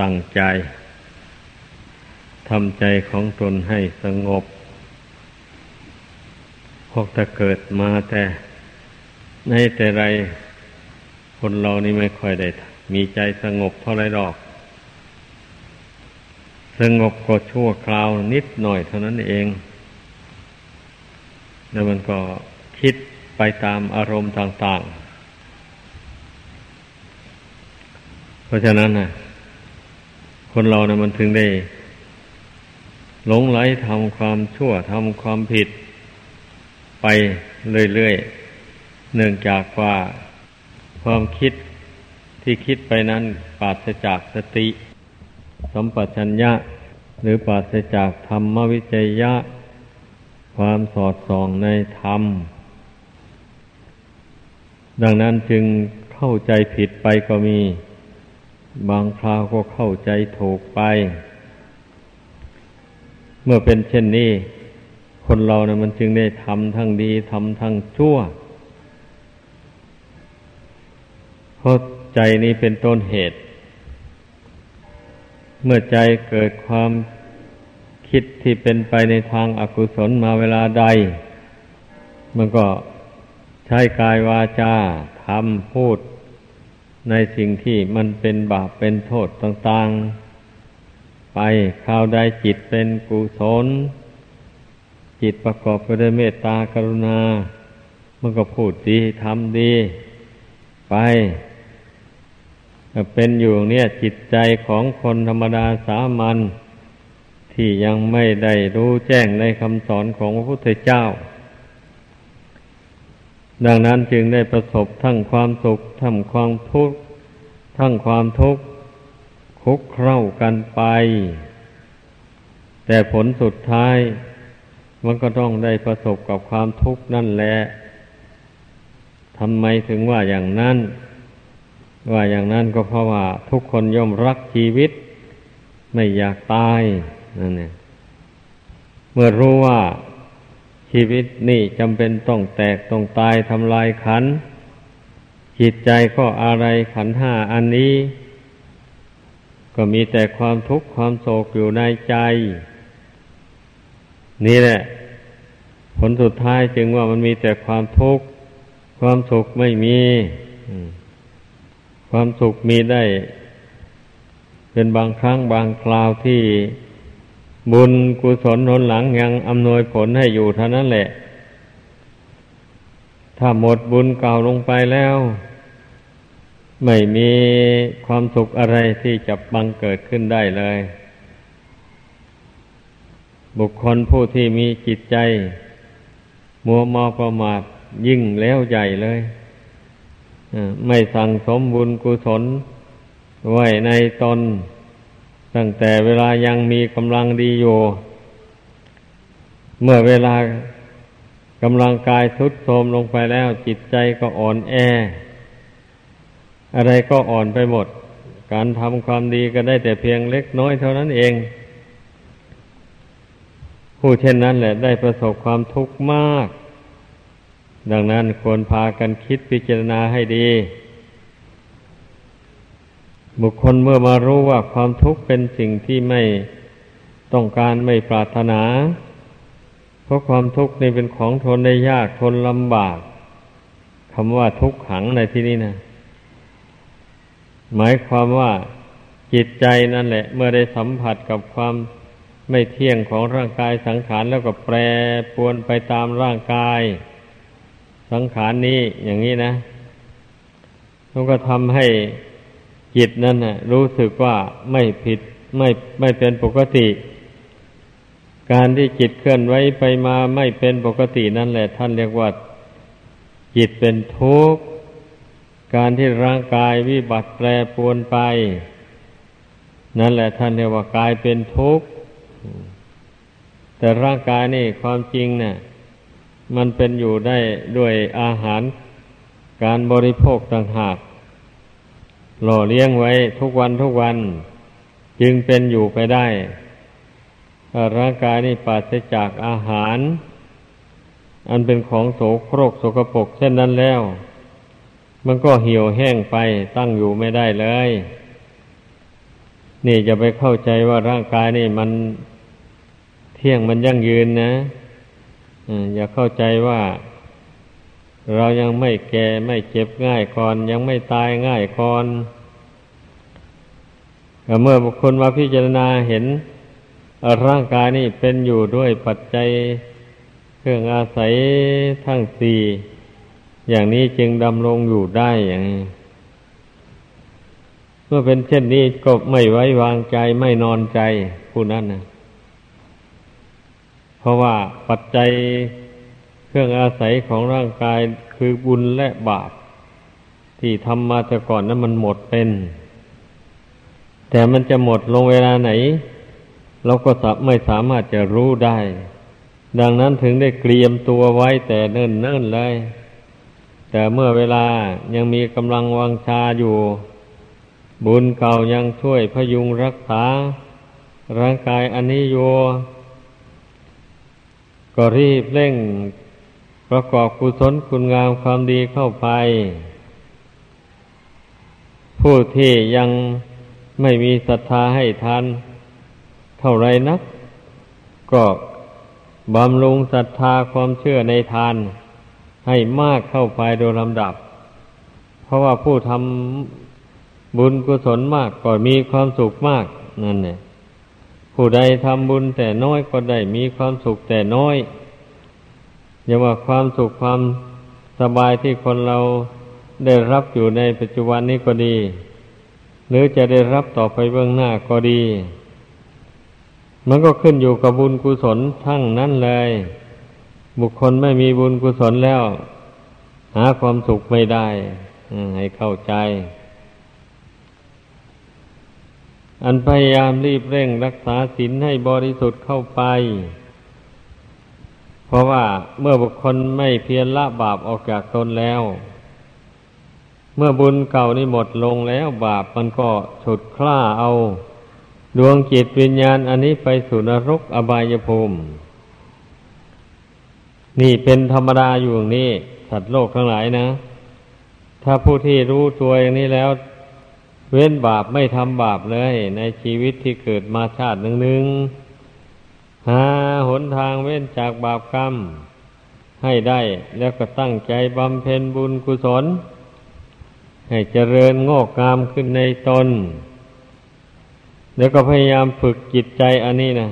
ตั้งใจทำใจของตนให้สงบ พวกถ้าเกิดมาแต่ในแต่ไร คนเรานี่ไม่ค่อยได้ มีใจสงบเท่าไรหรอก สงบก็ชั่วคราวนิดหน่อยเท่านั้นเอง แล้วมันก็คิดไปตามอารมณ์ต่าง ๆ เพราะฉะนั้นนะ คนเรานะมันถึงได้ หลงไหลทำความชั่วทำความผิด ไปเรื่อยๆ เนื่องจากว่าความคิดที่คิดไปนั้นปราศจากสติ สัมปชัญญะ หรือปราศจากธรรมวิจยะ ความสอดส่องในธรรม ดังนั้นจึงเข้าใจผิดไปก็มี บางคราวก็เข้าใจถูกไป เมื่อเป็นเช่นนี้ คนเราเนะมันจึงได้ทำทั้งดีทำทั้งชั่วเพราะใจนี้เป็นต้นเหตุ เมื่อใจเกิดความคิดที่เป็นไปในทางอากุศลมาเวลาใด มันก็ใช้กายวาจาทำพูด ในสิ่งที่มันเป็นบาปเป็นโทษต่างๆ ไปข่าวใดจิตเป็นกุศล จิตประกอบไปด้วยเมตตากรุณา มันก็พูดดีทำดี ไปเป็นอยู่เนี่ยจิตใจของคนธรรมดาสามัญที่ยังไม่ได้รู้แจ้งในคำสอนของพระพุทธเจ้า ดังนั้นจึงได้ประสบทั้งความสุข ทั้งความทุกข์ ทั้งความทุกข์คุกเข้ากันไป แต่ผลสุดท้าย มันก็ต้องได้ประสบกับความทุกข์นั่นแหละทำไมถึงว่าอย่างนั้น ว่าอย่างนั้นก็เพราะว่าทุกคนย่อมรักชีวิต ไม่อยากตายนั่นเนี่ยเมื่อรู้ว่า ชีวิตนี่จำเป็นต้องแตกต้องตายทำลายขันจิตใจก็อะไรขันห้าอันนี้ ก็มีแต่ความทุกข์ความโศกอยู่ในใจ นี่แหละ ผลสุดท้ายจึงว่ามันมีแต่ความทุกข์ความสุขไม่มีความสุขมีได้ เป็นบางครั้งบางคราวที่ บุญกุศลหนหลังยังอำนวยผลให้อยู่เท่านั้นแหละ ถ้าหมดบุญเก่าลงไปแล้ว ไม่มีความสุขอะไรที่จะบังเกิดขึ้นได้เลย บุคคลผู้ที่มีจิตใจ มัวมอประมาทยิ่งแล้วใหญ่เลยไม่สั่งสมบุญกุศลไว้ในตน ตั้งแต่เวลายังมีกำลังดีอยู่ เมื่อเวลากำลังกายทุดโทรมลงไปแล้ว จิตใจก็อ่อนแอ อะไรก็อ่อนไปหมด การทำความดีก็ได้แต่เพียงเล็กน้อยเท่านั้นเอง ผู้เช่นนั้นแหละได้ประสบความทุกข์มาก ดังนั้นควรพากันคิดพิจารณาให้ดี บุคคลเมื่อมารู้ว่าความทุกข์เป็นสิ่งที่ไม่ต้องการไม่ปรารถนา เพราะความทุกข์นี่เป็นของทนได้ยากทนลำบากคำว่าทุกขังในที่นี้นะหมายความว่าจิตใจนั่นแหละ เมื่อได้สัมผัสกับความไม่เที่ยงของร่างกายสังขารแล้วก็แปรปวนไปตามร่างกาย สังขารนี้อย่างนี้นะมันก็ทำให้ จิตนั้นนะรู้สึกว่าไม่ผิดไม่ไม่เป็นปกติ การที่จิตเคลื่อนไหวไปมาไม่เป็นปกตินั่นแหละ ท่านเรียกว่า จิตเป็นทุกข์การที่ร่างกายวิบัติแปรปรวนไป นั่นแหละท่านเรียกว่ากายเป็นทุกข์แต่ร่างกายนี่ความจริงเนะ่ยมันเป็นอยู่ได้ด้วยอาหารการบริโภคต่างหาก หล่อเลี้ยงไว้ทุกวันทุกวัน จึงเป็นอยู่ไปได้ ร่างกายนี่ปราศจากอาหาร อันเป็นของโสโครกโสกปรกเช่นนั้นแล้ว มันก็เหี่ยวแห้งไปตั้งอยู่ไม่ได้เลย นี่จะไปเข้าใจว่าร่างกายนี่มันเที่ยงมันยั่งยืนนะอย่าเข้าใจว่า เรายังไม่แก่ไม่เจ็บง่ายก่อน ยังไม่ตายง่ายก่อนเมื่อบุคคลมาพิจารณาเห็นร่างกายนี่เป็นอยู่ด้วยปัจจัยเครื่องอาศัยทั้งสี่อย่างนี้จึงดำรงอยู่ได้อย่างนี้เมื่อเป็นเช่นนี้ก็ไม่ไว้วางใจไม่นอนใจผู้นั้นนะเพราะว่าปัจจัย เครื่องอาศัยของร่างกายคือบุญและบาป ที่ทำมาแต่ก่อนนั้นมันหมดเป็น แต่มันจะหมดลงเวลาไหน เราก็ไม่สามารถจะรู้ได้ ดังนั้นถึงได้เกรียมตัวไว้แต่เนิ่นเเลย แต่เมื่อเวลายังมีกำลังวังชาอยู่ บุญเก่ายังช่วยพยุงรักษา ร่างกายอันนี้อยู่ก็รีบเร่ง ประกอบกุศลคุณงามความดีเข้าไป ผู้ที่ยังไม่มีศรัทธาให้ทานเท่าไรนัก ก็บำรุงศรัทธาความเชื่อในทาน ให้มากเข้าไปโดยลำดับ เพราะว่าผู้ทำบุญกุศลมากก็มีความสุขมากนั่นเนี่ยผู้ใดทำบุญแต่น้อยก็ได้มีความสุขแต่น้อย อย่าว่าความสุขความสบายที่คนเราได้รับอยู่ในปัจจุบันนี้ก็ดี หรือจะได้รับต่อไปเบื้องหน้าก็ดี มันก็ขึ้นอยู่กับบุญกุศลทั้งนั้นเลย บุคคลไม่มีบุญกุศลแล้ว หาความสุขไม่ได้ให้เข้าใจอันพยายามรีบเร่งรักษาศีลให้บริสุทธิ์เข้าไป เพราะว่าเมื่อบุคคลไม่เพียรละบาปออกจากตนแล้ว เมื่อบุญเก่านี่หมดลงแล้ว บาปมันก็ฉุดคล้าเอา ดวงจิตวิญญาณอันนี้ไปสู่นรกอบายภูมิ นี่เป็นธรรมดาอยู่อย่างนี้ สัตว์โลกทั้งหลายนะ ถ้าผู้ที่รู้ตัวอย่างนี้แล้ว เว้นบาปไม่ทำบาปเลย ในชีวิตที่เกิดมาชาติหนึ่งหนึ่ง หาหนทางเว้นจากบาปกรรม ให้ได้แล้วก็ตั้งใจบำเพ็ญบุญกุศล ให้เจริญงอกงามขึ้นในตน แล้วก็พยายามฝึกจิตใจอันนี้นะ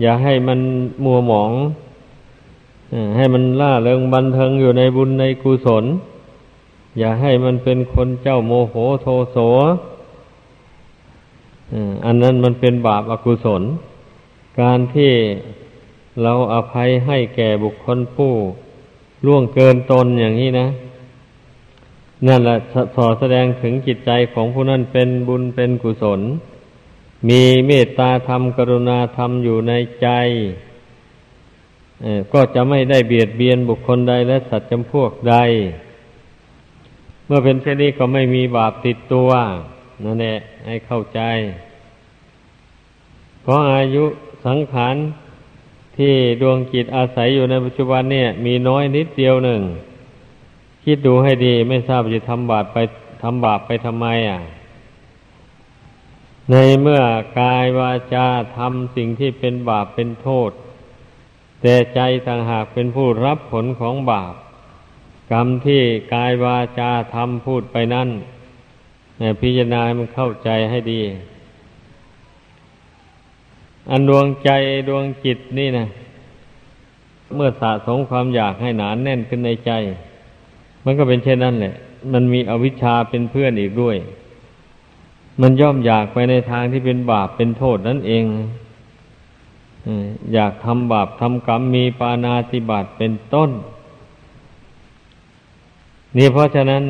อย่าให้มันมัวหมองให้มันล่าเริงบันเทิงอยู่ในบุญในกุศล อย่าให้มันเป็นคนเจ้าโมโหโทโสอันนั้นมันเป็นบาปอากุศล การที่เราอภัยให้แก่บุคคลผู้ล่วงเกินตนอย่างนี้นะ นั่นแหละสอแสดงถึงจิตใจของผู้นั้นเป็นบุญเป็นกุศล มีเมตตาธรรมกรุณาธรรมอยู่ในใจก็จะไม่ได้เบียดเบียนบุคคลใดและสัตว์จำพวกใด เมื่อเป็นเช่นนี้ก็ไม่มีบาปติดตัวนั่นแหละให้เข้าใจ เพราะอายุ สังขารที่ดวงจิตอาศัยอยู่ในปัจจุบันเนี่ย มีน้อยนิดเดียวหนึ่ง คิดดูให้ดีไม่ทราบจะทำบาปไปทำบาปไปทำไมอะ ในเมื่อกายวาจาทำสิ่งที่เป็นบาปเป็นโทษ แต่ใจต่างหากเป็นผู้รับผลของบาป กรรมที่กายวาจาทำพูดไปนั่นพิจารณามันเข้าใจให้ดี อันดวงใจดวงจิตนี่นะเมื่อสะสมความอยากให้หนานแน่นขึ้นในใจ มันก็เป็นเช่นนั้นแหละ มันมีอวิชชาเป็นเพื่อนอีกด้วย มันย่อมอยากไปในทางที่เป็นบาปเป็นโทษนั่นเองอยากทำบาปทำกรรมมีปานาติบาตเป็นต้น นี่เพราะฉะนั้น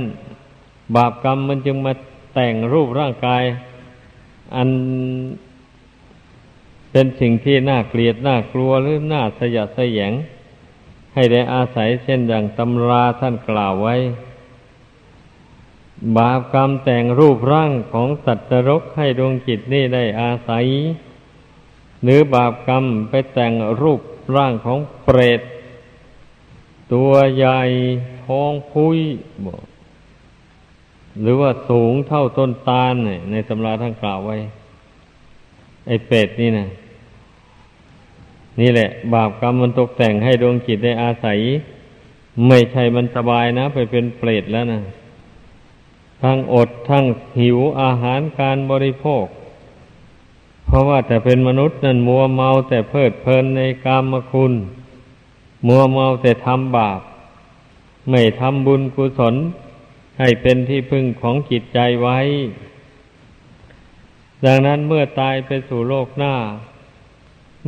บาปกรรมมันจึงมาแต่งรูปร่างกาย อัน เป็นสิ่งที่น่าเกลียดน่ากลัวหรือน่าสยดสยง ให้ได้อาศัยเช่นอย่างตำราท่านกล่าวไว้ บาปกรรมแต่งรูปร่างของสัตว์นรกให้ดวงจิตนี่ได้อาศัย หรือบาปกรรมไปแต่งรูปร่างของเปรต ตัวใหญ่ท้องพุ้ยบอกหรือว่าสูงเท่าต้นตาลในตำราท่านกล่าวไว้ ไอ้เป็ดนี่นะ นี่แหละ บาปกรรมมันตกแต่งให้ดวงจิตได้อาศัย ไม่ใช่มันสบายนะ ไปเป็นเปรตแล้วนะทั้งอดทั้งหิวอาหารการบริโภค เพราะว่าแต่เป็นมนุษย์นั่นมัวเมาแต่เพลิดเพลินในกามคุณ มัวเมาแต่ทำบาป ไม่ทำบุญกุศล ให้เป็นที่พึ่งของจิตใจไว้ ดังนั้นเมื่อตายไปสู่โลกหน้า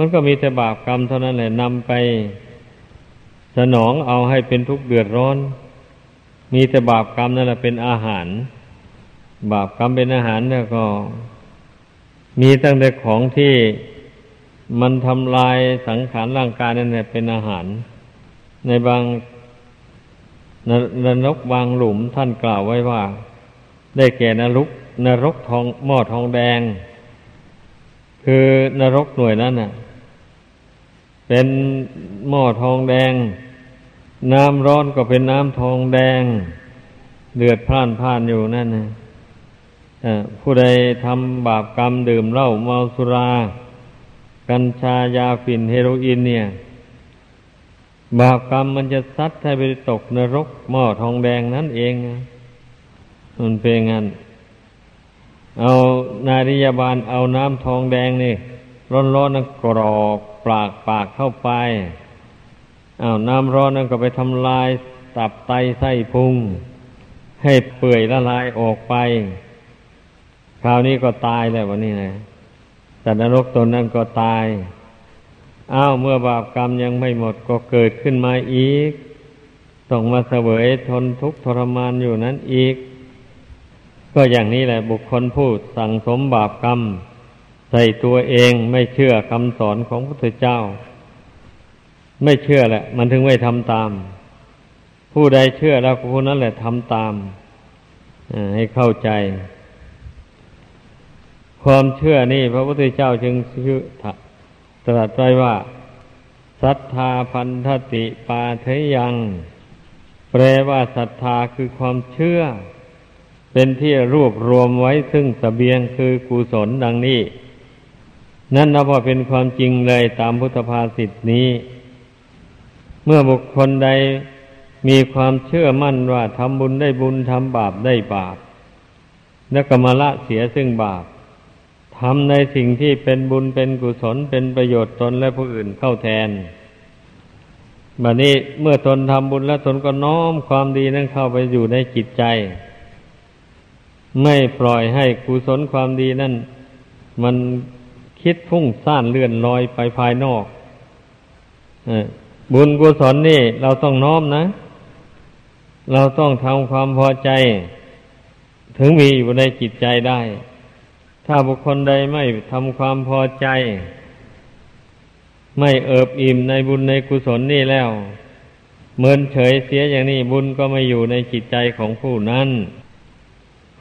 มันก็มีแต่บาปกรรมเท่านั้นแหละนำไป สนองเอาให้เป็นทุกข์เดือดร้อน มีแต่บาปกรรมนั่นแหละเป็นอาหาร บาปกรรมเป็นอาหารแล้วก็ มีตั้งแต่ของที่มันทำลายสังขารร่างกายนั่นแหละเป็นอาหาร ในบางนนรกบางหลุมท่านกล่าวไว้ว่า ได้แก่นรกนรกทองหม้อทองแดง คือนรกหน่วยนั้นน่ะ เป็นหม้อทองแดง น้ำร้อนก็เป็นน้ำทองแดง เดือดพล่านพ่านอยู่นั่นนะผู้ใดทำบาปกรรมดื่มเหล้าเมาสุรา กัญชายาฝิ่นเฮโรอีนเนี่ย บาปกรรมมันจะซัดให้ไปตกนรกหม้อทองแดงนั่นเองมันเป็นงั้นเอานาริยาบาลเอาน้ำทองแดงนี่ ร้อนๆนกรอก ปากปากเข้าไปอา้าวน้ำร้อนนั่นก็ไปทำลาย ตับไตไส้พุง ให้เปื่อยละลายออกไป คราวนี้ก็ตายแล้ววันนี้นะแต่นรกตนนั้นก็ตายอ้าวเมื่อบาปกรรมยังไม่หมดก็เกิดขึ้นมาอีกต้องมาเสวยทนทุกข์ทรมานอยู่นั้นอีก ก็อย่างนี้แหละบุคคลพูดสั่งสมบาปกรรม ใส่ตัวเองไม่เชื่อคำสอนของพระพุทธเจ้า ไม่เชื่อแหละ มันถึงไม่ทำตาม ผู้ใดเชื่อแล้วผู้นั้นแหละทำตามให้เข้าใจ ความเชื่อนี่พระพุทธเจ้าจึงชื่อตรัสไว้ว่าศรัทธาพันธติปาเทยัง แปลว่าศรัทธาคือความเชื่อ เป็นที่รวบรวมไว้ซึ่งสเสบียงคือกุศลดังนี้ นั่นนับว่าเป็นความจริงเลยตามพุทธภาษิตนี้ เมื่อบุคคลใดมีความเชื่อมั่นว่าทำบุญได้บุญทำบาปได้บาปแล้วก็มาละเสียซึ่งบาปทำในสิ่งที่เป็นบุญเป็นกุศลเป็นประโยชน์ตนและผู้อื่นเข้าแทนบัดนี้เมื่อตนทำบุญแล้วตนก็น้อมความดีนั้นเข้าไปอยู่ในจิตใจ ไม่ปล่อยให้กุศลความดีนั่นมัน คิดพุ่งซ่านเลื่อนลอยไปภายนอกบุญกุศลนี่ เราต้องน้อมนะ เราต้องทำความพอใจ ถึงมีอยู่ในจิตใจได้ ถ้าบุคคลใดไม่ทำความพอใจ ไม่เอิบอิ่มในบุญในกุศลนี่แล้วเมินเฉยเสียอย่างนี้บุญก็ไม่อยู่ในจิตใจของผู้นั้น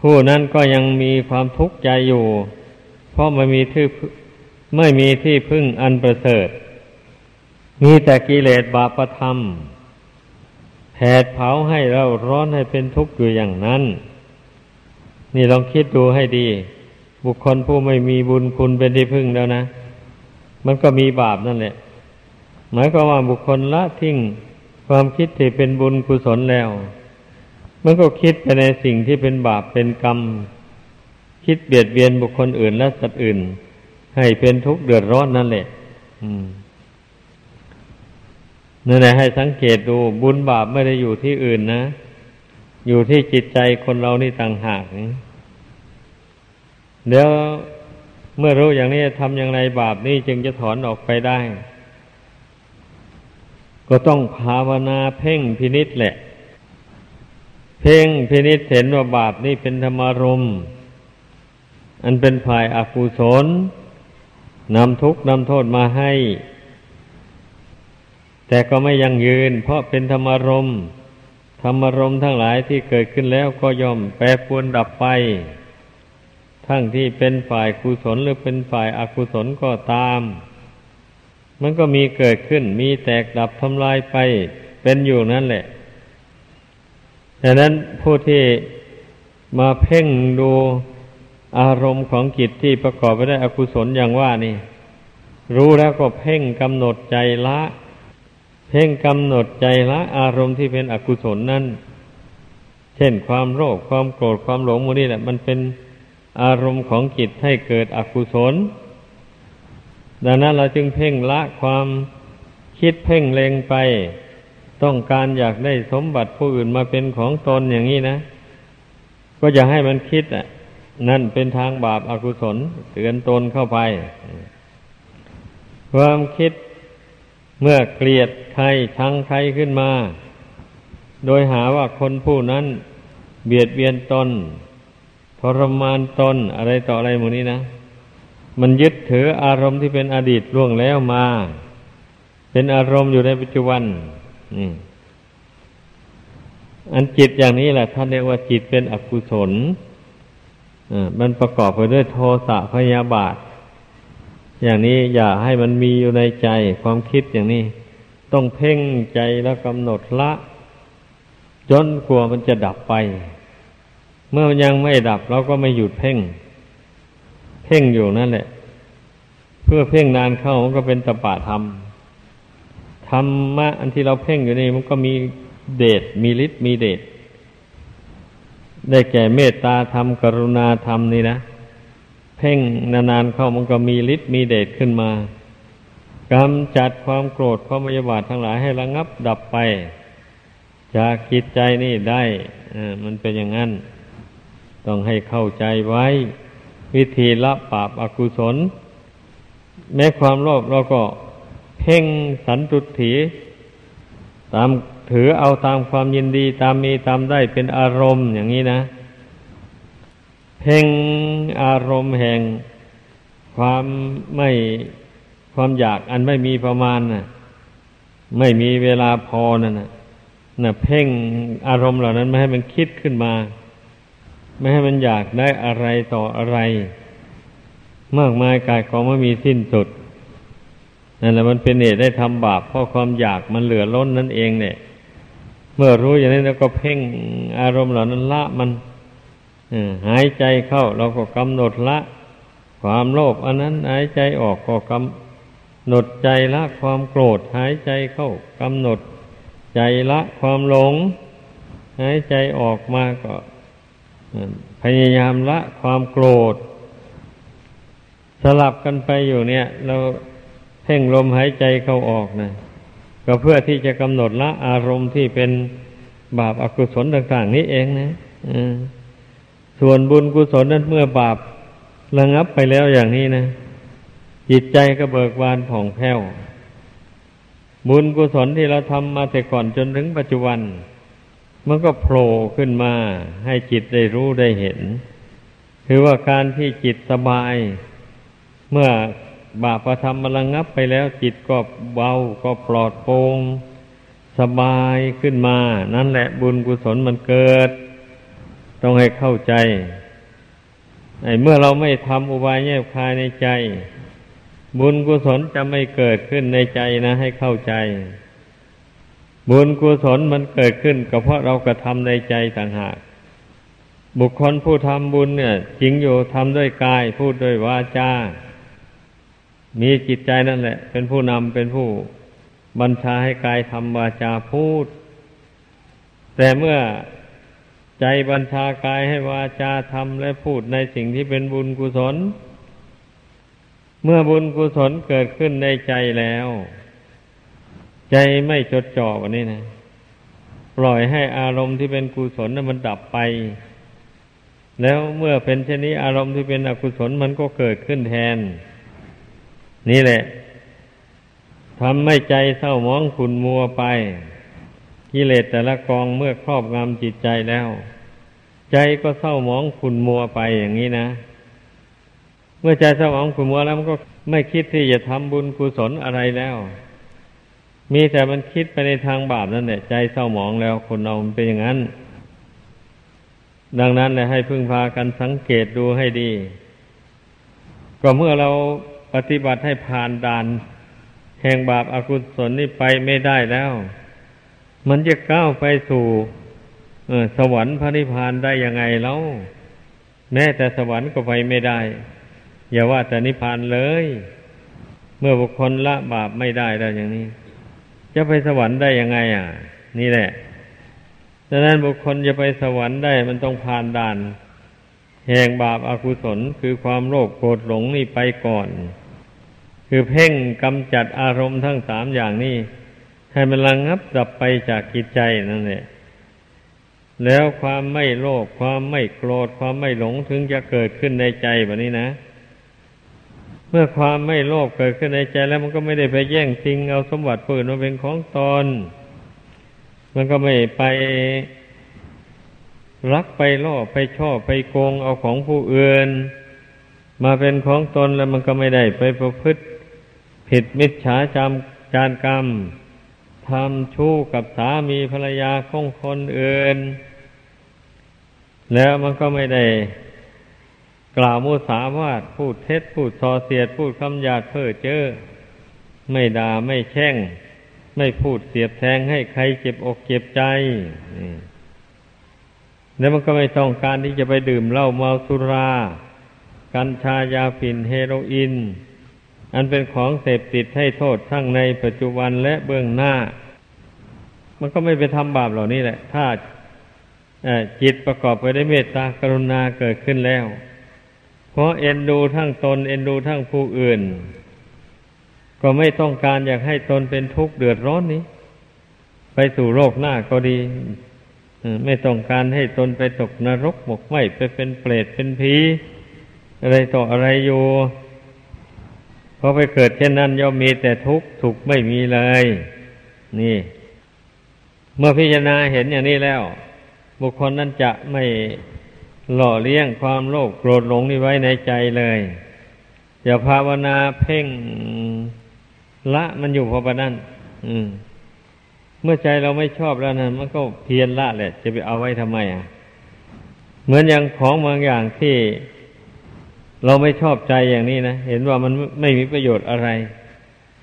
ผู้นั้นก็ยังมีความทุกข์ใจอยู่ เพราะไม่มีที่ ไม่มีที่พึ่งอันประเสริฐ มีแต่กิเลสบาปธรรมแผดเผาให้เราร้อนให้เป็นทุกข์อยู่อย่างนั้น นี่ลองคิดดูให้ดี บุคคลผู้ไม่มีบุญคุณเป็นที่พึ่งแล้วนะ มันก็มีบาปนั่นแหละ หมายความว่าบุคคลละทิ้งความคิดที่เป็นบุญกุศลแล้ว มันก็คิดไปในสิ่งที่เป็นบาปเป็นกรรม คิดเบียดเบียนบุคคลอื่นและสัตว์อื่น ให้เป็นทุกข์เดือดร้อนนั่นแหละนั่นแหละให้สังเกตดูบุญบาปไม่ได้อยู่ที่อื่นนะ อยู่ที่จิตใจคนเรานี่ต่างหากเดี๋ยวเมื่อรู้อย่างนี้ทำอย่างไรบาปนี่จึงจะถอนออกไปได้ ก็ต้องภาวนาเพ่งพินิษแหละ เพ่งพินิษเห็นว่าบาปนี่เป็นธรรมารม อันเป็นฝ่ายอากุศล นำทุกข์นำโทษมาให้ แต่ก็ไม่ยังยืน เพราะเป็นธรรมรมธรรมรมทั้งหลายที่เกิดขึ้นแล้วก็ย่อมแปรปรวนดับไป ทั้งที่เป็นฝ่ายกุศลหรือเป็นฝ่ายอกุศลก็ตาม มันก็มีเกิดขึ้น มีแตกดับทำลายไป เป็นอยู่นั่นแหละดังนั้นผู้ที่มาเพ่งดู อารมณ์ของจิตที่ประกอบไปด้วยอกุศลอย่างว่านี่ รู้แล้วก็เพ่งกำหนดใจละ เพ่งกำหนดใจละอารมณ์ที่เป็นอกุศลนั่น เช่นความโลภความโกรธความหลงมูนี่แหละ มันเป็นอารมณ์ของจิตให้เกิดอกุศล ดังนั้นเราจึงเพ่งละความคิดเพ่งเลงไป ต้องการอยากได้สมบัติผู้อื่นมาเป็นของตนอย่างนี้นะ ก็จะให้มันคิดอะ นั่นเป็นทางบาปอากุศลเตือนตนเข้าไป ความคิดเมื่อเกลียดใครชังใครขึ้นมา โดยหาว่าคนผู้นั้น เบียดเบียนตนทรมานตนอะไรต่ออะไรหมดนี้นะ มันยึดถืออารมณ์ที่เป็นอดีตล่วงแล้วมา เป็นอารมณ์อยู่ในปัจจุบันนี่อันจิตอย่างนี้แหละท่านเรียกว่าจิตเป็นอกุศล มันประกอบไปด้วยโทสะพยาบาท อย่างนี้อย่าให้มันมีอยู่ในใจความคิดอย่างนี้ ต้องเพ่งใจแล้วกำหนดละ จนกลัวมันจะดับไป เมื่อมันยังไม่ดับเราก็ไม่หยุดเพ่ง เพ่งอยู่นั่นแหละ เพื่อเพ่งนานเข้ามันก็เป็นตปะธรรมธรรมะอันที่เราเพ่งอยู่นี่มันก็มีเดชมีฤทธิ์มีเดช ได้แก่เมตตาธรรม กรุณาธรรมนี่นะ เพ่งนานๆเข้ามันก็มีฤทธิ์มีเดชขึ้นมากำจัดความโกรธความมยาบาททั้งหลายให้ระงับดับไป จากกิจใจนี่ได้มันเป็นอย่างนั้น ต้องให้เข้าใจไว้ วิธีละบาปอากุศล แม้ความโลภเราก็เพ่งสันตุถีตาม ถือเอาตามความยินดีตามมีตามได้เป็นอารมณ์อย่างนี้นะเพ่งอารมณ์แห่ง ความไม่ความอยากอันไม่มีประมาณนะ่ะ ไม่มีเวลาพอนั่นนะน่ะเพ่งอารมณ์เหล่านั้นไม่ให้มันคิดขึ้นมา ไม่ให้มันอยากได้อะไรต่ออะไร มากมายกายของไม่มีสิ้นสุดนั่นแหละมันเป็นเหตุได้ทำบาปเพราะความอยากมันเหลือล้นนั่นเองเนี่ย เมื่อรู้อย่างนี้เราก็เพ่งอารมณ์เหล่านั้นละมันหายใจเข้าเราก็กำหนดละ ความโลภอันนั้นหายใจออกก็กำหนดใจละความโกรธหายใจเข้ากำหนดใจละความหลง หายใจออกมาก็พยายามละความโกรธ สลับกันไปอยู่เนี่ย เราเพ่งลมหายใจเข้าออกนะ ก็เพื่อที่จะกำหนดละอารมณ์ที่เป็นบาปอากุศลต่าง ๆ นี้เองนะส่วนบุญกุศลนั้นเมื่อบาประงับไปแล้วอย่างนี้นะ จิตใจก็เบิกบานผ่องแผ้ว บุญกุศลที่เราทำมาแต่ก่อนจนถึงปัจจุบัน มันก็โผล่ขึ้นมาให้จิตได้รู้ได้เห็น คือว่าการที่จิตสบาย เมื่อ บาปประทำมระงับไปแล้ว จิตก็เบาก็ปลอดโปร่งสบายขึ้นมา นั่นแหละบุญกุศลมันเกิด ต้องให้เข้าใจไอ้เมื่อเราไม่ทำอุบายแยบคายในใจ บุญกุศลจะไม่เกิดขึ้นในใจนะ ให้เข้าใจ บุญกุศลมันเกิดขึ้นก็เพราะเรากระทำในใจต่างหาก บุคคลผู้ทำบุญเนี่ยจริงอยู่ทำด้วยกาย พูดด้วยวาจา มีจิตใจนั่นแหละ เป็นผู้นำเป็นผู้บัญชาให้กายทำวาจาพูด แต่เมื่อใจบัญชากายให้วาจาทำและพูดในสิ่งที่เป็นบุญกุศล เมื่อบุญกุศลเกิดขึ้นในใจแล้ว ใจไม่จดจ่อวันนี้นะปล่อยให้อารมณ์ที่เป็นกุศลนั้นมันดับไป แล้วเมื่อเป็นเช่นนี้อารมณ์ที่เป็นอกุศลมันก็เกิดขึ้นแทน นี่แหละทำให้ใจเศร้ามองขุนมัวไป กิเลสแต่ละกองเมื่อครอบงำจิตใจแล้ว ใจก็เศร้ามองขุนมัวไปอย่างนี้นะ เมื่อใจเศร้ามองขุนมัวแล้วมันก็ไม่คิดที่จะทำบุญกุศลอะไรแล้ว มีแต่มันคิดไปในทางบาปนั่นแหละใจเศร้าหมองแล้วคนเรามันเป็นอย่างนั้น ดังนั้นเลยให้พึ่งพากันสังเกตดูให้ดี ก็เมื่อเรา ปฏิบัติให้ผ่านด่าน แห่งบาปอากุศลนี่ไปไม่ได้แล้ว มันจะก้าวไปสู่สวรรค์พระนิพพานได้ยังไงแล้วแม้แต่สวรรค์ก็ไปไม่ได้ อย่าว่าแต่นิพพานเลย เมื่อบุคคลละบาปไม่ได้แล้วอย่างนี้ จะไปสวรรค์ได้ยังไง อะ นี่แหละดังนั้นบุคคลจะไปสวรรค์ได้มันต้องผ่านด่าน แห่งบาปอากุศลคือความโลภโกรธหลงนี่ไปก่อน คือเพ่งกำจัดอารมณ์ทั้งสามอย่างนี้ ให้มันระงงับดับไปจากกิจใจนั่นแหละแล้วความไม่โลภความไม่โกรธความไม่หลงถึงจะเกิดขึ้นในใจแบบนี้นะ เมื่อความไม่โลภเกิดขึ้นในใจแล้วมันก็ไม่ได้ไปแย่งชิงเอาสมบัติปืนมาเป็นของตนมันก็ไม่ไปรักไปล่อไปชอบไปโกงเอาของผู้อื่น มาเป็นของตนแล้วมันก็ไม่ได้ไปประพฤติ ผิดมิจฉาจำจารกรรมทำชู้กับสามีภรรยาของคนอื่น แล้วมันก็ไม่ได้กล่าวมุสาวาทพูดเท็จพูดส่อเสียด พูดคำหยาดเพ้อเจ้อไม่ด่าไม่แช่ง ไม่พูดเสียบแทงให้ใครเจ็บอกเจ็บใจแล้วมันก็ไม่ต้องการที่จะไปดื่มเหล้าเมาสุรา กัญชายาฝิ่นเฮโรอีน อันเป็นของเสพติดให้โทษทั้งในปัจจุบันและเบื้องหน้า มันก็ไม่ไปทำบาปเหล่านี้แหละ ถ้าจิตประกอบไปด้วยเมตตากรุณาเกิดขึ้นแล้ว เพราะเอ็นดูทั้งตน เอ็นดูทั้งผู้อื่น ก็ไม่ต้องการอยากให้ตนเป็นทุกข์เดือดร้อนนี้ ไปสู่โลกหน้าก็ดีไม่ต้องการให้ตนไปตกนรกหมกไหมไปเป็นเปรตเป็นผีอะไรต่ออะไรอยู่ พอไปเกิดเช่นนั้นย่อมมีแต่ทุกข์ทุกข์ไม่มีเลย นี่ เมื่อพิจารณาเห็นอย่างนี้แล้ว บุคคลนั้นจะไม่หล่อเลี้ยงความโลภโกรธหลงนี้ไว้ในใจเลยอย่าภาวนาเพ่งละมันอยู่พอประนั้นอืม เมื่อใจเราไม่ชอบแล้วนะมันก็เพียนละแหละ จะไปเอาไว้ทำไมอะ เหมือนอย่างของบางอย่างที่ เราไม่ชอบใจอย่างนี้นะ เห็นว่ามันไม่มีประโยชน์อะไร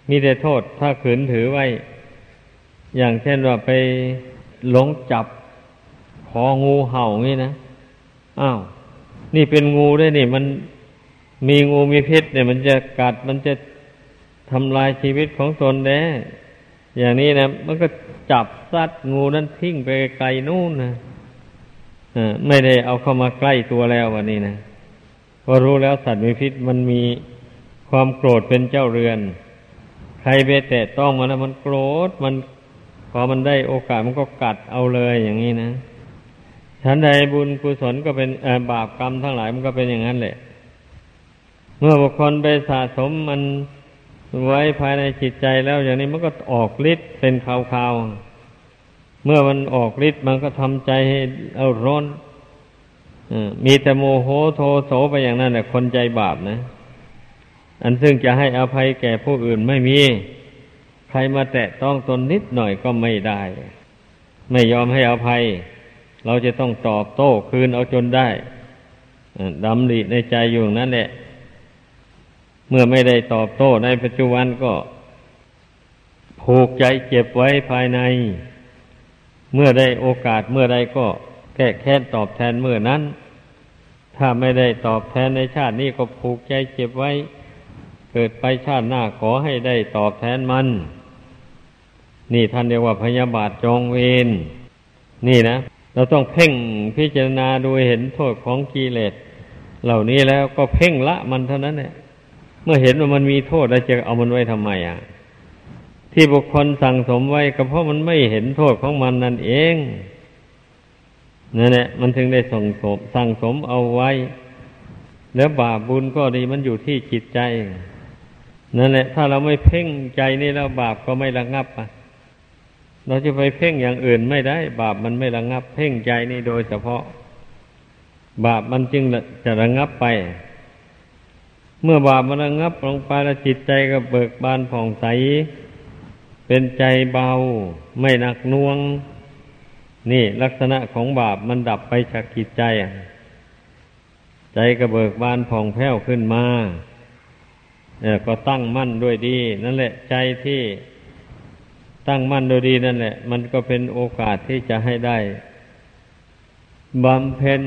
มีแต่โทษถ้าขืนถือไว้ อย่างเช่นว่าไปหลงจับของูเห่างี้นะ อ้าว นี่เป็นงูด้วยนี่ มันมีงูมีพิษเนี่ย มันจะกัดมันจะทำลายชีวิตของตนแน่อย่างนี้นะ มันก็จับซัดงูนั้นทิ้งไปไกลนู่นนะไม่ได้เอาเข้ามาใกล้ตัวแล้ววันนี้นะ พอรู้แล้วสัตว์มีพิษมันมีความโกรธเป็นเจ้าเรือน ใครไปแตะต้องมันนะมันโกรธมันพอมันได้โอกาสมันก็กัดเอาเลยอย่างนี้นะฉันใดบุญกุศลก็เป็นบาปกรรมทั้งหลายมันก็เป็นอย่างนั้นแหละ เมื่อบุคคลไปสะสมมันไว้ภายในจิตใจแล้วอย่างนี้มันก็ออกฤทธิ์เป็นคราวๆเมื่อมันออกฤทธิ์มันก็ทำใจให้เอาร้อน มีแต่โมโหโทโสไปอย่างนั้นแหละคนใจบาปนะ อันซึ่งจะให้อภัยแก่ผู้อื่นไม่มี ใครมาแตะต้องตนนิดหน่อยก็ไม่ได้ ไม่ยอมให้อภัย เราจะต้องตอบโต้คืนเอาจนได้ดำริในใจอยู่นั่นแหละ เมื่อไม่ได้ตอบโต้ในปัจจุบันก็ ผูกใจเจ็บไว้ภายใน เมื่อได้โอกาสเมื่อใดก็ แก้แค้นตอบแทนเมื่อนั้น ถ้าไม่ได้ตอบแทนในชาตินี้ก็ผูกใจเจ็บไว้ เกิดไปชาติหน้าขอให้ได้ตอบแทนมัน นี่ท่านเรียกว่าพยาบาทจองเวรนี่นะ เราต้องเพ่งพิจารณาดูเห็นโทษของกิเลสเหล่านี้แล้วก็เพ่งละมันเท่านั้นเนี่ยเมื่อเห็นว่ามันมีโทษแล้วจะเอามันไว้ทำไมอะที่บุคคลสั่งสมไว้ก็เพราะมันไม่เห็นโทษของมันนั่นเอง นั่นแหละมันถึงได้ส่งสมสั่งสมเอาไว้ แล้วบาปบุญก็ดีมันอยู่ที่จิตใจ นั่นแหละ ถ้าเราไม่เพ่งใจนี่แล้วบาปก็ไม่ระงับอะเราจะไปเพ่งอย่างอื่นไม่ได้ บาปมันไม่ระงับ เพ่งใจนี่โดยเฉพาะ บาปมันจึงจะระงับไป เมื่อบาปมันระงับลงไปแล้วจิตใจก็เบิกบานผ่องใส เป็นใจเบา ไม่หนักน่วง นี่ลักษณะของบาปมันดับไปจากจิตใจ ใจก็เบิกบานผ่องแผ้วขึ้นมาเนี่ยก็ตั้งมั่นด้วยดี นั่นแหละใจที่ตั้งมั่นโดยดีนั่นแหละ มันก็เป็นโอกาสที่จะให้ได้บำเพ็ญ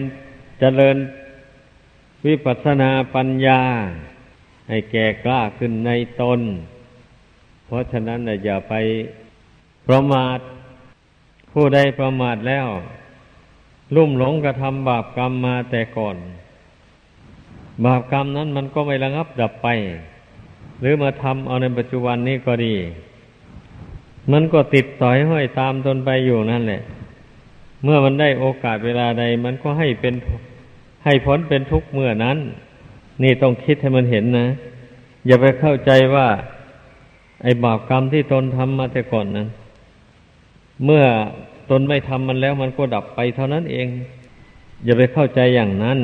เจริญวิปัสสนาปัญญา ให้แก่กล้าขึ้นในตน เพราะฉะนั้นอย่าไปประมาท ผู้ใดประมาทแล้ว ลุ่มหลงกระทำบาปกรรมมาแต่ก่อน บาปกรรมนั้นมันก็ไม่ระงับดับไป หรือมาทำเอาในปัจจุบันนี้ก็ดี มันก็ติดสอยห้อยตามตนไปอยู่นั่นแหละ เมื่อมันได้โอกาสเวลาใด มันก็ให้เป็นให้พ้นเป็นทุกข์เมื่อนั้น นี่ต้องคิดให้มันเห็นนะ อย่าไปเข้าใจว่า ไอ้บาปกรรมที่ตนทำมาแต่ก่อนนั้น เมื่อตนไม่ทำมันแล้วมันก็ดับไปเท่านั้นเอง อย่าไปเข้าใจอย่างนั้น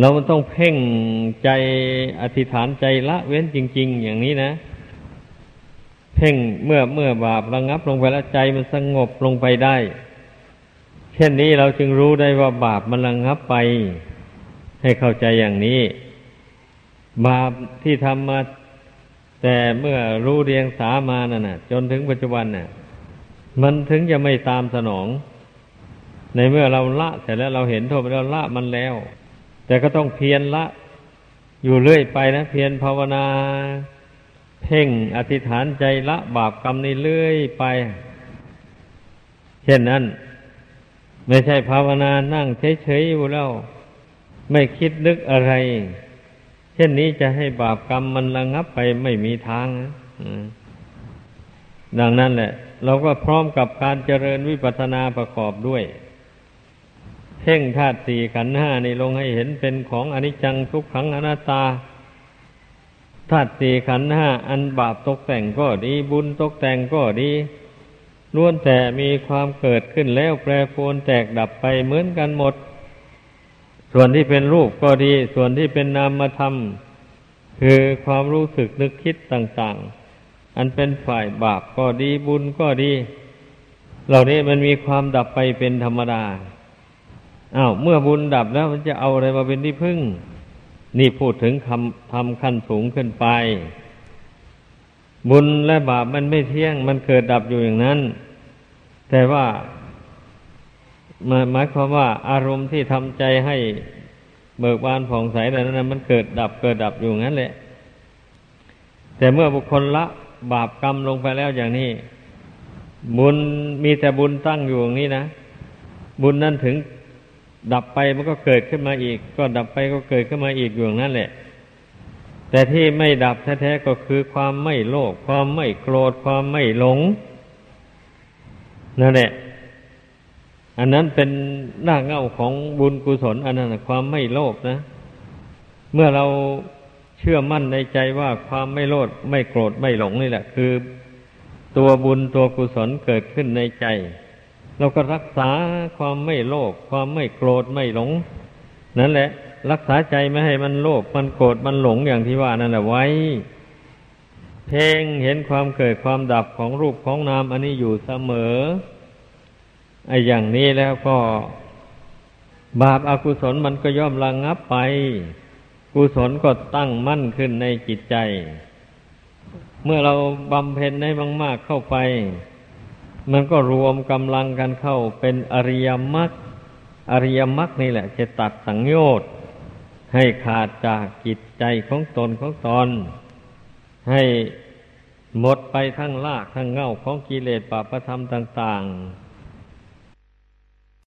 เราต้องเพ่งใจอธิษฐานใจละเว้นจริง ๆ อย่างนี้นะ เพ่งเมื่อเมื่อบาประงับลงไปแล้วใจมันสงบลงไปได้ เช่นนี้เราจึงรู้ได้ว่าบาปมันระงับไป ให้เข้าใจอย่างนี้ บาปที่ทำมา แต่เมื่อรู้เรียงสามานั่นน่ะ จนถึงปัจจุบันน่ะ มันถึงจะไม่ตามสนอง ในเมื่อเราละเสร็จแล้วเราเห็นโทษแล้วละมันแล้ว แต่ก็ต้องเพียรละ อยู่เรื่อยไปนะเพียรภาวนา เพ่งอธิษฐานใจละบาปกรรมนี้เรื่อยไป เช่นนั้น ไม่ใช่ภาวนานั่งเฉยๆอยู่แล้ว ไม่คิดนึกอะไร เช่นนี้จะให้บาปกรรมมันระงับไปไม่มีทางนะดังนั้นแหละ เราก็พร้อมกับการเจริญวิปัสสนาประกอบด้วย เพ่งธาตุสี่ขันธ์ห้านี่ลงให้เห็นเป็นของอนิจจังทุกขังอนัตตาธาตุสี่ขันธ์ห้าอันบาปตกแต่งก็ดี บุญตกแต่งก็ดีล้วนแต่มีความเกิดขึ้นแล้วแปรปรวนแตกดับไปเหมือนกันหมด ส่วนที่เป็นรูปก็ดี ส่วนที่เป็นนามธรรม คือความรู้สึกนึกคิดต่าง ๆ อันเป็นฝ่ายบาปก็ดีบุญก็ดี เหล่านี้มันมีความดับไปเป็นธรรมดาอ้าวเมื่อบุญดับแล้วมันจะเอาอะไรมาเป็นที่พึ่ง นี่พูดถึงคำทำขั้นสูงขึ้นไป บุญและบาปมันไม่เที่ยง มันเกิดดับอยู่อย่างนั้น แต่ว่าหมายความว่า อารมณ์ที่ทำใจให้เบิกบานผ่องใสนั้นมันเกิดดับเกิดดับอยู่งั้นแหละ แต่เมื่อบุคคลละ บาปกรรมลงไปแล้วอย่างนี้ บุญมีแต่บุญตั้งอยู่อย่างนี้นะ บุญนั้นถึงดับไปมันก็เกิดขึ้นมาอีก ก็ดับไปก็เกิดขึ้นมาอีกอยู่อย่างนั้นแหละ แต่ที่ไม่ดับแท้ๆก็คือความไม่โลภความไม่โกรธความไม่หลงนั่นแหละ อันนั้นเป็นหน้าเง่าของบุญกุศล อันนั้นความไม่โลภนะ เมื่อเรา เชื่อมั่นในใจว่าความไม่โลภไม่โกรธไม่หลงนี่แหละ คือ ตัวบุญตัวกุศลเกิดขึ้นในใจ เราก็รักษาความไม่โลภความไม่โกรธไม่หลง นั่นแหละ รักษาใจไม่ให้มันโลภมันโกรธมันหลงอย่างที่ว่านั่นแหละไว้ เพ่งเห็นความเกิดความดับของรูปของนามอันนี้อยู่เสมอไอ้อย่างนี้แล้วก็ บาปอากุศลมันก็ย่อมระงงับไป กุศลก็ตั้งมั่นขึ้นในจิตใจ เมื่อเราบำเพ็ญให้มาก ๆเข้าไป มันก็รวมกำลังกันเข้าเป็นอริยมรรคอริยมรรคนี่แหละจะตัดสังโยชน์ให้ขาดจากจิตใจของตนของตนให้หมดไปทั้งลากทั้งเง่าของกิเลสปาปธรรมต่าง ๆ